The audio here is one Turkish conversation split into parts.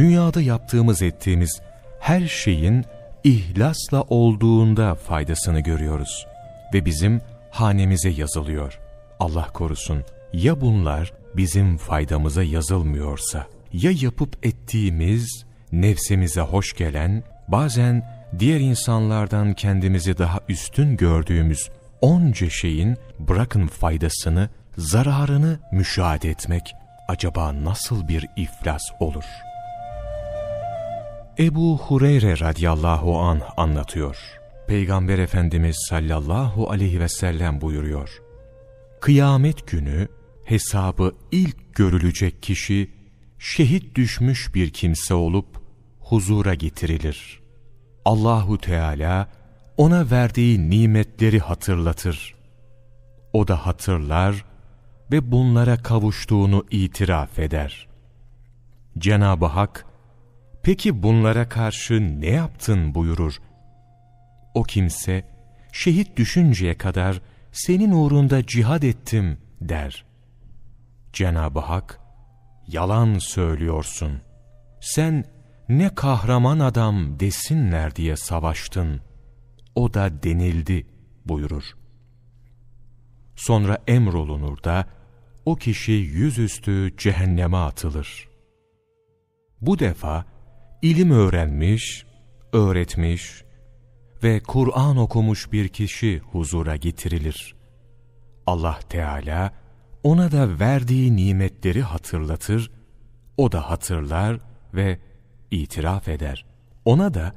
dünyada yaptığımız ettiğimiz her şeyin ihlasla olduğunda faydasını görüyoruz. Ve bizim hanemize yazılıyor. Allah korusun ya bunlar bizim faydamıza yazılmıyorsa, ya yapıp ettiğimiz nefsimize hoş gelen, bazen diğer insanlardan kendimizi daha üstün gördüğümüz onca şeyin bırakın faydasını, zararını müşahede etmek acaba nasıl bir iflas olur? Ebu Hureyre radıyallahu an anlatıyor. Peygamber Efendimiz sallallahu aleyhi ve sellem buyuruyor. Kıyamet günü hesabı ilk görülecek kişi şehit düşmüş bir kimse olup huzura getirilir. Allahu Teala ona verdiği nimetleri hatırlatır. O da hatırlar ve bunlara kavuştuğunu itiraf eder. Cenab-ı Hak, peki bunlara karşı ne yaptın buyurur. O kimse, şehit düşünceye kadar senin uğrunda cihad ettim der. Cenab-ı Hak, yalan söylüyorsun. Sen ne kahraman adam desinler diye savaştın. O da denildi buyurur. Sonra emrolunur da o kişi yüzüstü cehenneme atılır. Bu defa ilim öğrenmiş, öğretmiş ve Kur'an okumuş bir kişi huzura getirilir. Allah Teala ona da verdiği nimetleri hatırlatır, o da hatırlar ve itiraf eder. Ona da,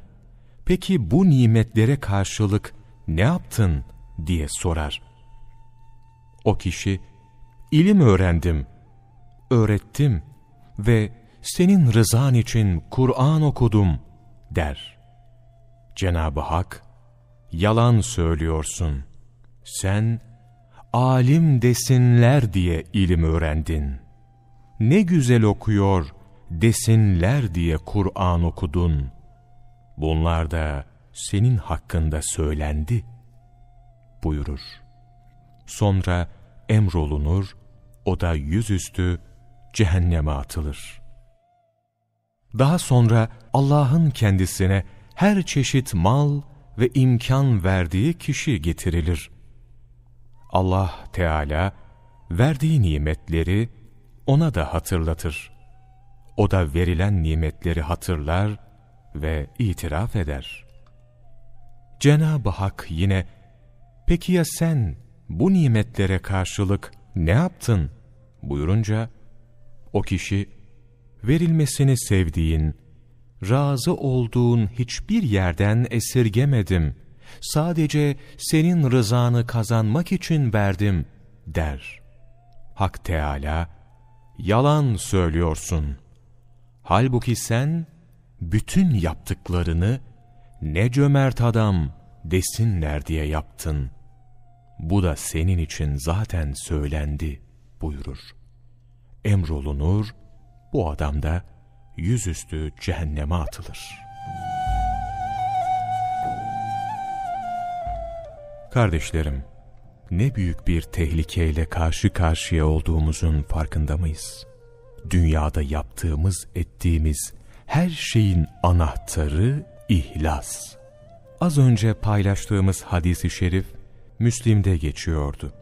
peki bu nimetlere karşılık ne yaptın diye sorar. O kişi, ilim öğrendim, öğrettim ve senin rızan için Kur'an okudum der. Cenab-ı Hak, yalan söylüyorsun. Sen, alim desinler diye ilim öğrendin. Ne güzel okuyor desinler diye Kur'an okudun. Bunlar da senin hakkında söylendi buyurur. Sonra emrolunur, o da yüzüstü cehenneme atılır. Daha sonra Allah'ın kendisine her çeşit mal ve imkan verdiği kişi getirilir. Allah Teala verdiği nimetleri ona da hatırlatır. O da verilen nimetleri hatırlar ve itiraf eder. Cenab-ı Hak yine, peki ya sen bu nimetlere karşılık ne yaptın buyurunca, o kişi, verilmesini sevdiğin, razı olduğun hiçbir yerden esirgemedim, sadece senin rızanı kazanmak için verdim der. Hak Teala, yalan söylüyorsun. Halbuki sen, bütün yaptıklarını ne cömert adam desinler diye yaptın. Bu da senin için zaten söylendi buyurur. Emrolunur, bu adam da yüzüstü cehenneme atılır. Kardeşlerim, ne büyük bir tehlikeyle karşı karşıya olduğumuzun farkında mıyız? Dünyada yaptığımız, ettiğimiz her şeyin anahtarı ihlas. Az önce paylaştığımız hadisi şerif Müslim'de geçiyordu.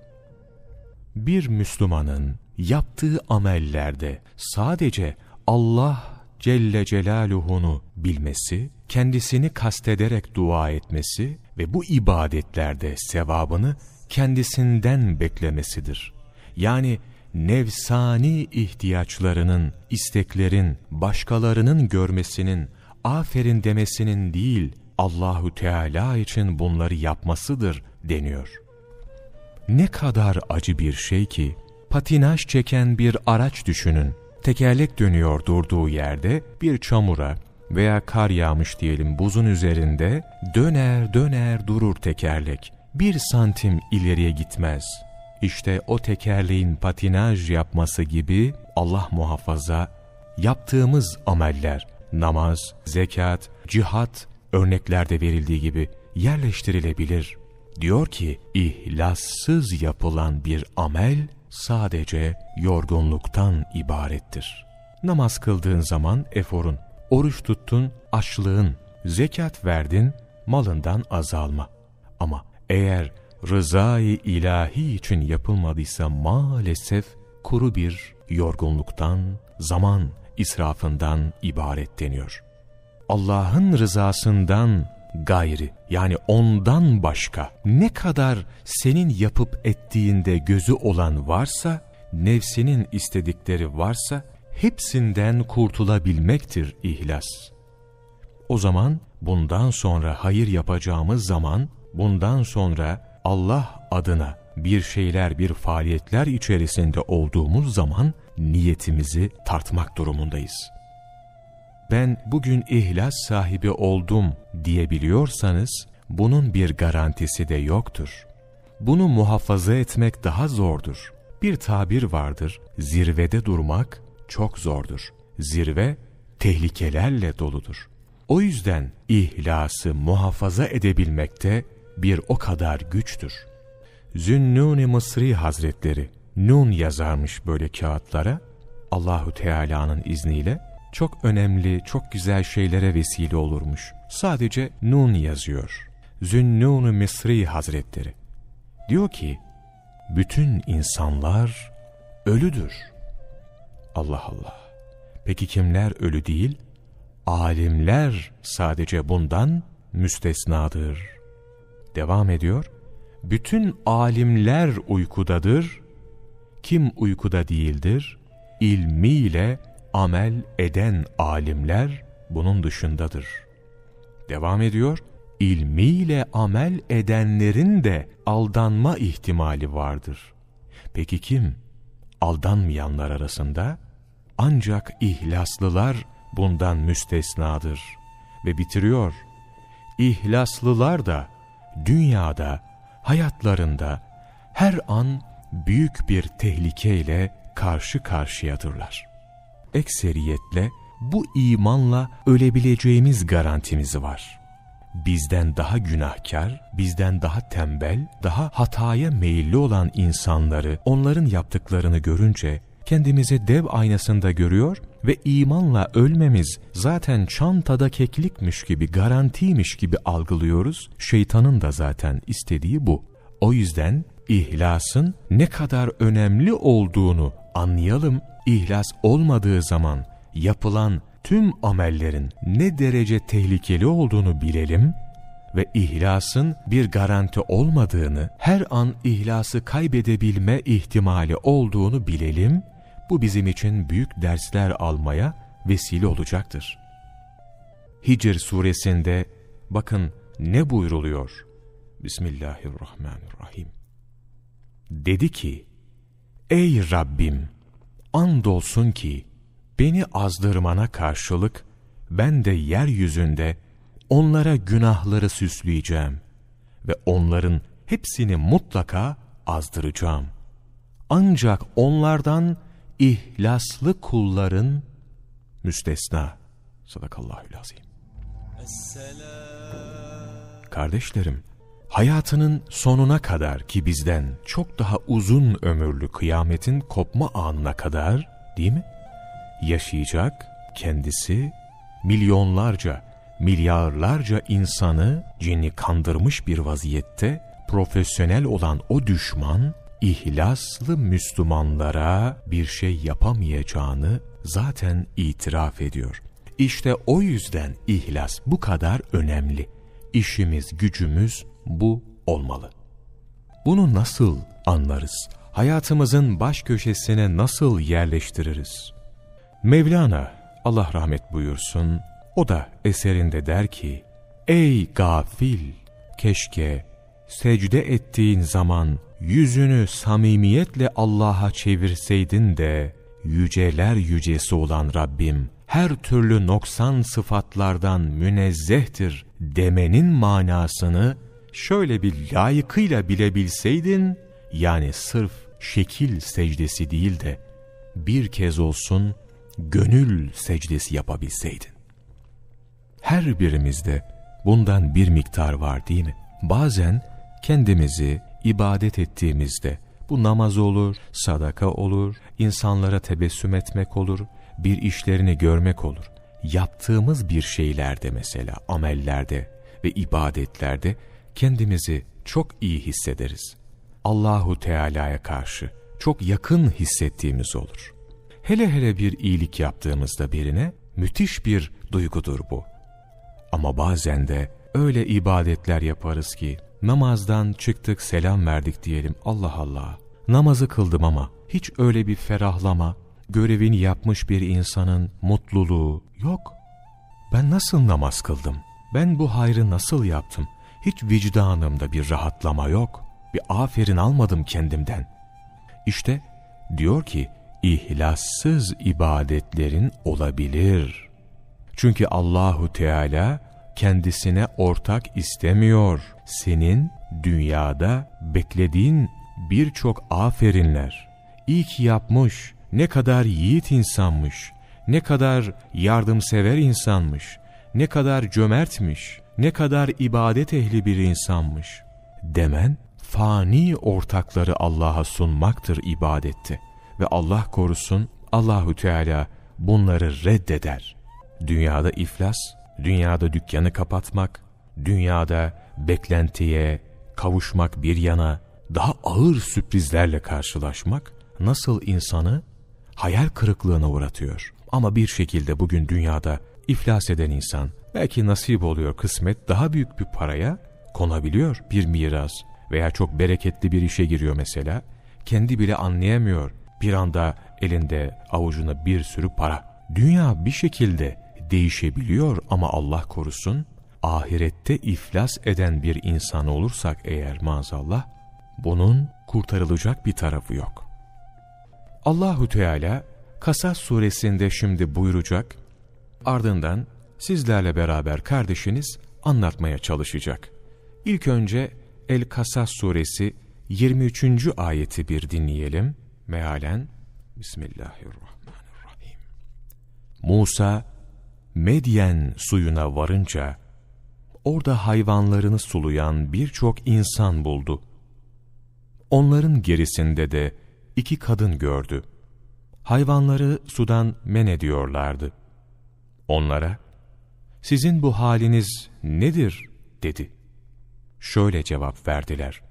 Bir Müslümanın yaptığı amellerde sadece Allah Celle Celaluhu'nu bilmesi, kendisini kastederek dua etmesi ve bu ibadetlerde sevabını kendisinden beklemesidir. Yani nefsani ihtiyaçlarının, isteklerin, başkalarının görmesinin, aferin demesinin değil, Allahu Teala için bunları yapmasıdır deniyor. Ne kadar acı bir şey ki, patinaj çeken bir araç düşünün. Tekerlek dönüyor durduğu yerde bir çamura veya kar yağmış diyelim buzun üzerinde döner döner durur tekerlek. Bir santim ileriye gitmez. İşte o tekerleğin patinaj yapması gibi Allah muhafaza yaptığımız ameller, namaz, zekat, cihat örneklerde verildiği gibi yerleştirilebilir. Diyor ki ihlassız yapılan bir amel sadece yorgunluktan ibarettir. Namaz kıldığın zaman eforun oruç tuttun, açlığın, zekat verdin, malından azalma. Ama eğer rızayı ilahi için yapılmadıysa maalesef kuru bir yorgunluktan, zaman israfından ibaret deniyor. Allah'ın rızasından gayri yani ondan başka ne kadar senin yapıp ettiğinde gözü olan varsa, nefsinin istedikleri varsa hepsinden kurtulabilmektir ihlas. O zaman bundan sonra hayır yapacağımız zaman bundan sonra Allah adına bir şeyler, bir faaliyetler içerisinde olduğumuz zaman niyetimizi tartmak durumundayız. Ben bugün ihlas sahibi oldum diyebiliyorsanız bunun bir garantisi de yoktur. Bunu muhafaza etmek daha zordur. Bir tabir vardır, zirvede durmak çok zordur. Zirve tehlikelerle doludur. O yüzden ihlası muhafaza edebilmekte bir o kadar güçtür. Zünnun-i Mısri Hazretleri Nun yazarmış böyle kağıtlara. Allahu Teala'nın izniyle çok önemli, çok güzel şeylere vesile olurmuş. Sadece Nun yazıyor. Zünnun-u Mısri Hazretleri. Diyor ki, bütün insanlar ölüdür. Allah Allah. Peki kimler ölü değil? Alimler sadece bundan müstesnadır. Devam ediyor. Bütün alimler uykudadır. Kim uykuda değildir? İlmiyle amel eden alimler bunun dışındadır. Devam ediyor. İlmiyle amel edenlerin de aldanma ihtimali vardır. Peki kim? Aldanmayanlar arasında ancak ihlaslılar bundan müstesnadır. Ve bitiriyor. İhlaslılar da dünyada, hayatlarında her an büyük bir tehlikeyle karşı karşıyadırlar. Ekseriyetle bu imanla ölebileceğimiz garantimiz var. Bizden daha günahkar, bizden daha tembel, daha hataya meyilli olan insanları, onların yaptıklarını görünce kendimizi dev aynasında görüyor ve imanla ölmemiz zaten çantada keklikmiş gibi, garantiymiş gibi algılıyoruz. Şeytanın da zaten istediği bu. O yüzden ihlasın ne kadar önemli olduğunu anlayalım. İhlas olmadığı zaman yapılan tüm amellerin ne derece tehlikeli olduğunu bilelim ve ihlasın bir garanti olmadığını, her an ihlası kaybedebilme ihtimali olduğunu bilelim bu bizim için büyük dersler almaya vesile olacaktır. Hicr suresinde bakın ne buyruluyor? Bismillahirrahmanirrahim. Dedi ki, Ey Rabbim! Andolsun ki beni azdırmana karşılık ben de yeryüzünde onlara günahları süsleyeceğim ve onların hepsini mutlaka azdıracağım. Ancak onlardan ihlaslı kulların müstesna. Sadakallahü lazim. Kardeşlerim, hayatının sonuna kadar ki bizden çok daha uzun ömürlü kıyametin kopma anına kadar değil mi? Yaşayacak kendisi milyonlarca, milyarlarca insanı cinni kandırmış bir vaziyette profesyonel olan o düşman ihlaslı Müslümanlara bir şey yapamayacağını zaten itiraf ediyor. İşte o yüzden ihlas bu kadar önemli. İşimiz, gücümüz bu olmalı. Bunu nasıl anlarız? Hayatımızın baş köşesine nasıl yerleştiririz? Mevlana, Allah rahmet buyursun, o da eserinde der ki, Ey gafil! Keşke secde ettiğin zaman yüzünü samimiyetle Allah'a çevirseydin de, yüceler yücesi olan Rabbim, her türlü noksan sıfatlardan münezzehtir demenin manasını şöyle bir layıkıyla bilebilseydin, yani sırf şekil secdesi değil de, bir kez olsun gönül secdesi yapabilseydin. Her birimizde bundan bir miktar var değil mi? Bazen kendimizi ibadet ettiğimizde, bu namaz olur, sadaka olur, insanlara tebessüm etmek olur, bir işlerini görmek olur. yaptığımız bir şeylerde mesela amellerde ve ibadetlerde kendimizi çok iyi hissederiz. Allahu Teala'ya karşı çok yakın hissettiğimiz olur. Hele hele bir iyilik yaptığımızda birine müthiş bir duygudur bu. Ama bazen de öyle ibadetler yaparız ki namazdan çıktık selam verdik diyelim Allah Allah. Namazı kıldım ama hiç öyle bir ferahlama, görevini yapmış bir insanın mutluluğu yok. Ben nasıl namaz kıldım? Ben bu hayrı nasıl yaptım? Hiç vicdanımda bir rahatlama yok. Bir aferin almadım kendimden. İşte diyor ki ihlassız ibadetlerin olabilir. Çünkü Allahu Teala kendisine ortak istemiyor. Senin dünyada beklediğin birçok aferinler. İyi ki yapmış, ne kadar yiğit insanmış, ne kadar yardımsever insanmış, ne kadar cömertmiş, ne kadar ibadet ehli bir insanmış demen fani ortakları Allah'a sunmaktır ibadette ve Allah korusun Allahü Teala bunları reddeder. Dünyada iflas, dünyada dükkanı kapatmak, dünyada beklentiye kavuşmak bir yana daha ağır sürprizlerle karşılaşmak nasıl insanı hayal kırıklığına uğratıyor. Ama bir şekilde bugün dünyada iflas eden insan belki nasip oluyor kısmet daha büyük bir paraya konabiliyor bir miras veya çok bereketli bir işe giriyor mesela. Kendi bile anlayamıyor bir anda elinde avucuna bir sürü para. Dünya bir şekilde değişebiliyor ama Allah korusun ahirette iflas eden bir insan olursak eğer maazallah bunun kurtarılacak bir tarafı yok. Allahu Teala Kasas suresinde şimdi buyuracak ardından sizlerle beraber kardeşiniz anlatmaya çalışacak. İlk önce El-Kasas suresi 23. ayeti bir dinleyelim. Mealen Bismillahirrahmanirrahim. Musa Medyen suyuna varınca orada hayvanlarını suluyan birçok insan buldu. Onların gerisinde de iki kadın gördü. Hayvanları sudan men ediyorlardı. Onlara, sizin bu haliniz nedir? dedi. Şöyle cevap verdiler.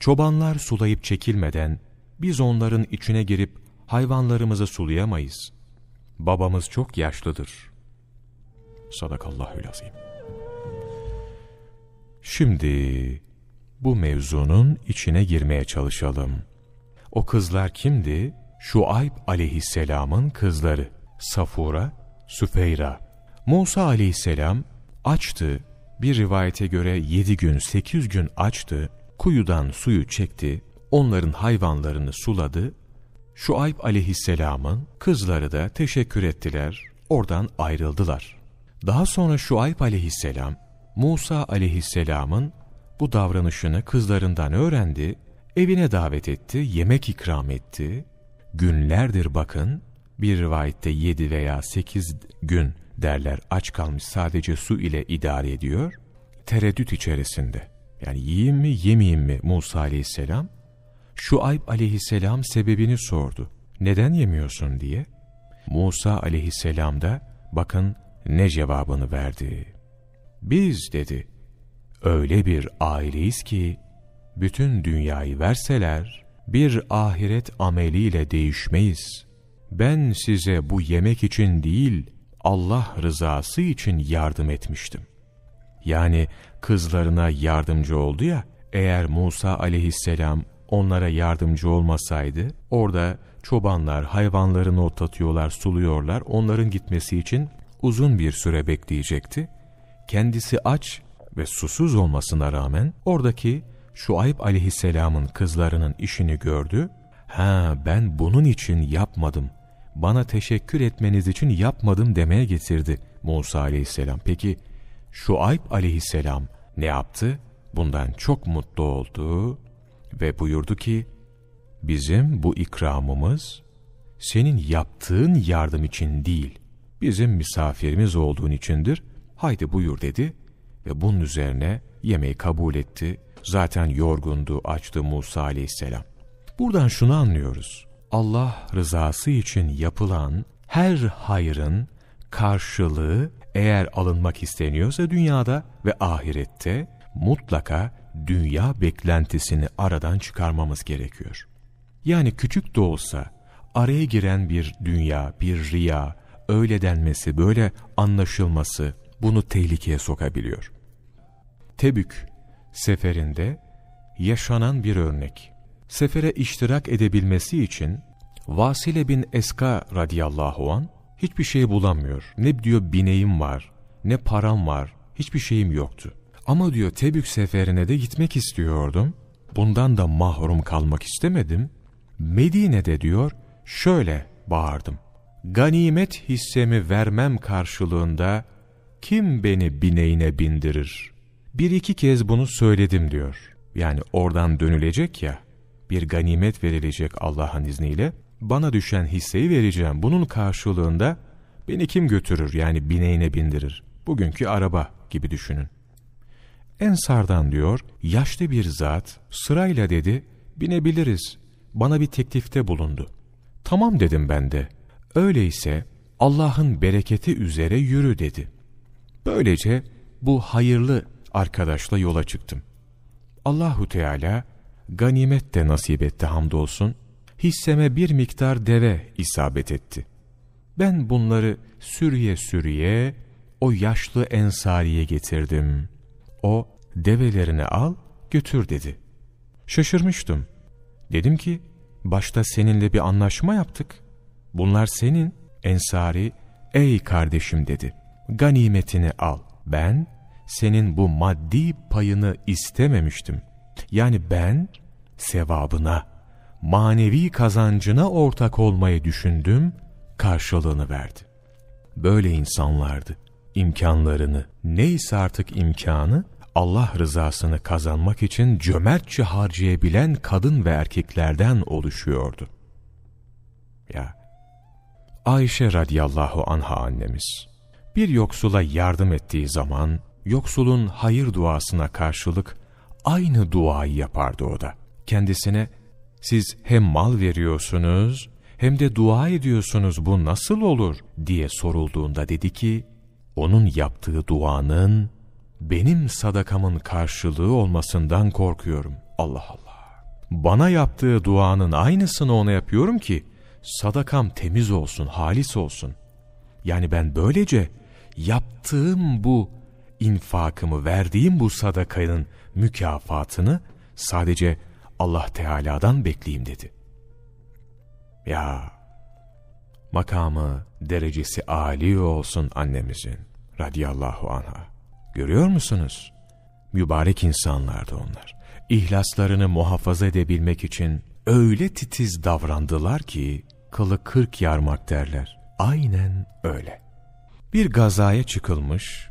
Çobanlar sulayıp çekilmeden biz onların içine girip hayvanlarımızı sulayamayız. Babamız çok yaşlıdır. Sadakallahülazim. Şimdi bu mevzunun içine girmeye çalışalım. O kızlar kimdi? Şuayb aleyhisselamın kızları. Safura, Süfeyra. Musa aleyhisselam açtı. Bir rivayete göre yedi gün, sekiz gün açtı. Kuyudan suyu çekti. Onların hayvanlarını suladı. Şuayb aleyhisselamın kızları da teşekkür ettiler. Oradan ayrıldılar. Daha sonra Şuayb aleyhisselam, Musa aleyhisselamın bu davranışını kızlarından öğrendi, evine davet etti, yemek ikram etti. Günlerdir bakın, bir rivayette yedi veya sekiz gün derler aç kalmış sadece su ile idare ediyor. Tereddüt içerisinde. Yani yiyeyim mi yemeyeyim mi Musa aleyhisselam? Şuayb aleyhisselam sebebini sordu. Neden yemiyorsun diye. Musa aleyhisselam da bakın ne cevabını verdi. Biz dedi öyle bir aileyiz ki bütün dünyayı verseler bir ahiret ameliyle değişmeyiz. Ben size bu yemek için değil Allah rızası için yardım etmiştim. Yani kızlarına yardımcı oldu ya eğer Musa aleyhisselam onlara yardımcı olmasaydı orada çobanlar hayvanlarını otlatıyorlar, suluyorlar. Onların gitmesi için uzun bir süre bekleyecekti. Kendisi aç ve susuz olmasına rağmen oradaki Şuayb aleyhisselamın kızlarının işini gördü. Ha ben bunun için yapmadım. Bana teşekkür etmeniz için yapmadım demeye getirdi Musa aleyhisselam. Peki Şuayb aleyhisselam ne yaptı? Bundan çok mutlu oldu ve buyurdu ki, bizim bu ikramımız senin yaptığın yardım için değil, bizim misafirimiz olduğun içindir. Haydi buyur dedi ve bunun üzerine yemeği kabul etti. Zaten yorgundu, açtı Musa aleyhisselam. Buradan şunu anlıyoruz. Allah rızası için yapılan her hayrın karşılığı eğer alınmak isteniyorsa dünyada ve ahirette mutlaka dünya beklentisini aradan çıkarmamız gerekiyor. Yani küçük de olsa araya giren bir dünya, bir riya, öyle denmesi, böyle anlaşılması bunu tehlikeye sokabiliyor. Tebük seferinde yaşanan bir örnek. Sefere iştirak edebilmesi için Vasile bin Eska radıyallahu an hiçbir şey bulamıyor. Ne diyor bineğim var, ne param var, hiçbir şeyim yoktu. Ama diyor Tebük seferine de gitmek istiyordum. Bundan da mahrum kalmak istemedim. Medine'de diyor şöyle bağırdım. Ganimet hissemi vermem karşılığında kim beni bineğine bindirir? Bir iki kez bunu söyledim diyor. Yani oradan dönülecek ya, bir ganimet verilecek Allah'ın izniyle. Bana düşen hisseyi vereceğim. Bunun karşılığında beni kim götürür yani bineğine bindirir? Bugünkü araba gibi düşünün. Ensardan diyor, yaşlı bir zat sırayla dedi, binebiliriz. Bana bir teklifte bulundu. Tamam dedim ben de. Öyleyse Allah'ın bereketi üzere yürü dedi. Böylece bu hayırlı arkadaşla yola çıktım. Allahu Teala ganimet de nasip etti hamdolsun. Hisseme bir miktar deve isabet etti. Ben bunları sürüye sürüye o yaşlı ensariye getirdim. O develerini al götür dedi. Şaşırmıştım. Dedim ki başta seninle bir anlaşma yaptık. Bunlar senin ensari ey kardeşim dedi. Ganimetini al. Ben senin bu maddi payını istememiştim. Yani ben sevabına, manevi kazancına ortak olmayı düşündüm, karşılığını verdi. Böyle insanlardı. İmkanlarını, neyse artık imkanı, Allah rızasını kazanmak için cömertçe harcayabilen kadın ve erkeklerden oluşuyordu. Ya, Ayşe radiyallahu anha annemiz, bir yoksula yardım ettiği zaman, yoksulun hayır duasına karşılık aynı duayı yapardı o da. Kendisine, siz hem mal veriyorsunuz, hem de dua ediyorsunuz bu nasıl olur diye sorulduğunda dedi ki, onun yaptığı duanın benim sadakamın karşılığı olmasından korkuyorum. Allah Allah. Bana yaptığı duanın aynısını ona yapıyorum ki sadakam temiz olsun, halis olsun. Yani ben böylece yaptığım bu infakımı, verdiğim bu sadakanın mükafatını sadece Allah Teala'dan bekleyeyim dedi. Ya makamı, derecesi âli olsun annemizin radiyallahu anha. Görüyor musunuz? Mübarek insanlardı onlar. İhlaslarını muhafaza edebilmek için öyle titiz davrandılar ki kılı kırk yarmak derler. Aynen öyle. Bir gazaya çıkılmış,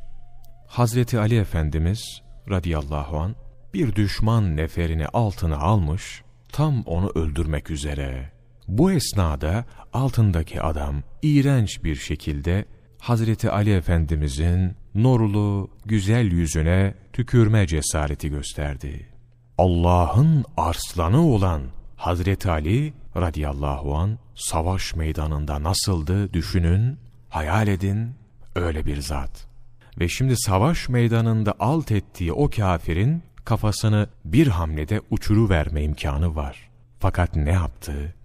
Hazreti Ali Efendimiz radıyallahu an bir düşman neferini altına almış, tam onu öldürmek üzere. Bu esnada altındaki adam iğrenç bir şekilde Hazreti Ali Efendimizin nurlu, güzel yüzüne tükürme cesareti gösterdi. Allah'ın arslanı olan Hazreti Ali radıyallahu an savaş meydanında nasıldı düşünün, hayal edin öyle bir zat. Ve şimdi savaş meydanında alt ettiği o kafirin kafasını bir hamlede uçuru verme imkanı var. Fakat ne yaptı?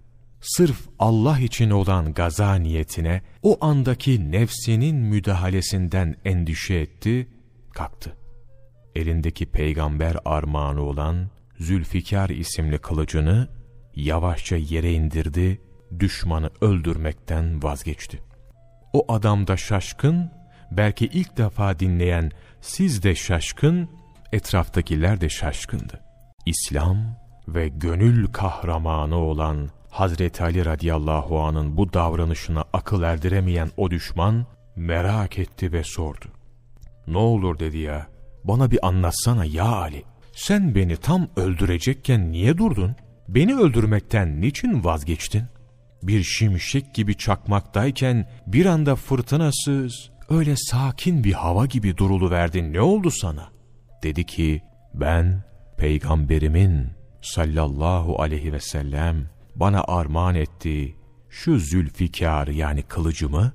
Sırf Allah için olan gaza niyetine o andaki nefsinin müdahalesinden endişe etti, kalktı. Elindeki peygamber armağanı olan Zülfikar isimli kılıcını yavaşça yere indirdi, düşmanı öldürmekten vazgeçti. O adam da şaşkın, belki ilk defa dinleyen siz de şaşkın, etraftakiler de şaşkındı. İslam ve gönül kahramanı olan Hazreti Ali radıyallahu anın bu davranışına akıl erdiremeyen o düşman merak etti ve sordu. Ne olur dedi ya, bana bir anlatsana ya Ali. Sen beni tam öldürecekken niye durdun? Beni öldürmekten niçin vazgeçtin? Bir şimşek gibi çakmaktayken bir anda fırtınasız, öyle sakin bir hava gibi duruluverdin ne oldu sana? Dedi ki, ben peygamberimin sallallahu aleyhi ve sellem bana armağan ettiği şu zülfikar yani kılıcımı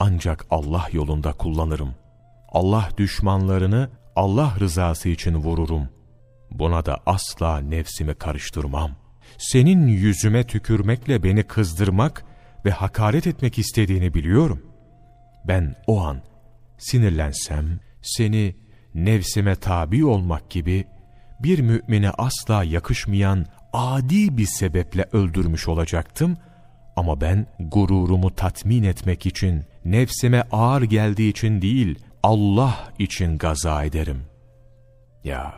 ancak Allah yolunda kullanırım. Allah düşmanlarını Allah rızası için vururum. Buna da asla nefsimi karıştırmam. Senin yüzüme tükürmekle beni kızdırmak ve hakaret etmek istediğini biliyorum. Ben o an sinirlensem, seni nefsime tabi olmak gibi bir mümine asla yakışmayan adi bir sebeple öldürmüş olacaktım ama ben gururumu tatmin etmek için, nefsime ağır geldiği için değil, Allah için gaza ederim. Ya,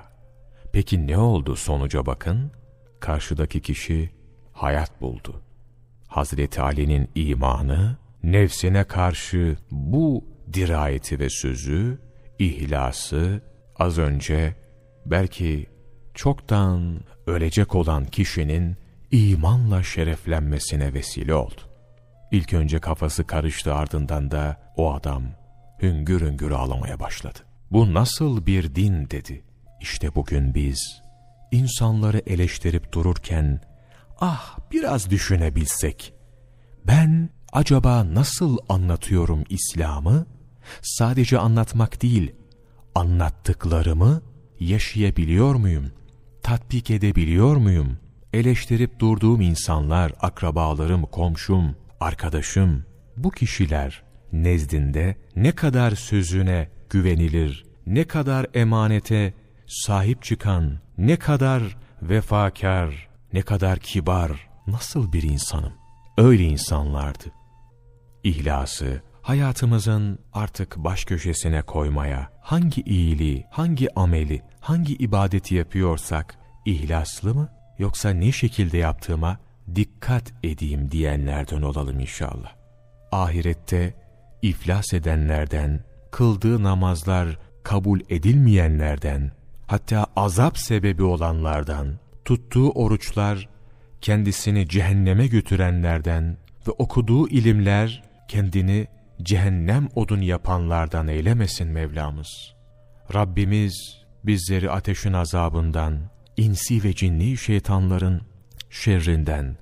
peki ne oldu sonuca bakın? Karşıdaki kişi hayat buldu. Hazreti Ali'nin imanı, nefsine karşı bu dirayeti ve sözü, ihlası, az önce belki çoktan ölecek olan kişinin imanla şereflenmesine vesile oldu. İlk önce kafası karıştı ardından da o adam hüngür hüngür ağlamaya başladı. Bu nasıl bir din dedi. İşte bugün biz insanları eleştirip dururken ah biraz düşünebilsek ben acaba nasıl anlatıyorum İslam'ı? Sadece anlatmak değil, anlattıklarımı yaşayabiliyor muyum? Tatbik edebiliyor muyum? Eleştirip durduğum insanlar, akrabalarım, komşum, arkadaşım, bu kişiler nezdinde ne kadar sözüne güvenilir, ne kadar emanete sahip çıkan, ne kadar vefakar, ne kadar kibar, nasıl bir insanım? Öyle insanlardı. İhlası, hayatımızın artık baş köşesine koymaya, hangi iyiliği, hangi ameli, hangi ibadeti yapıyorsak, ihlaslı mı yoksa ne şekilde yaptığıma dikkat edeyim diyenlerden olalım inşallah. Ahirette iflas edenlerden, kıldığı namazlar kabul edilmeyenlerden, hatta azap sebebi olanlardan, tuttuğu oruçlar kendisini cehenneme götürenlerden ve okuduğu ilimler kendini cehennem odun yapanlardan eylemesin Mevlamız. Rabbimiz bizleri ateşin azabından, insi ve cinni şeytanların şerrinden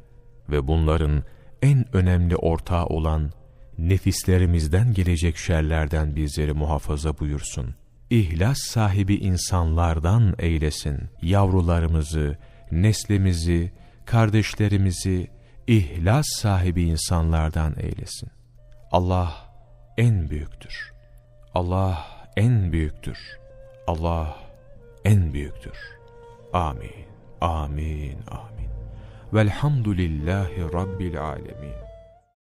ve bunların en önemli ortağı olan nefislerimizden gelecek şerlerden bizleri muhafaza buyursun. İhlas sahibi insanlardan eylesin. Yavrularımızı, neslimizi, kardeşlerimizi ihlas sahibi insanlardan eylesin. Allah en büyüktür. Allah en büyüktür. Allah en büyüktür. Amin. Amin. Amin. Velhamdülillahi Rabbil alemin.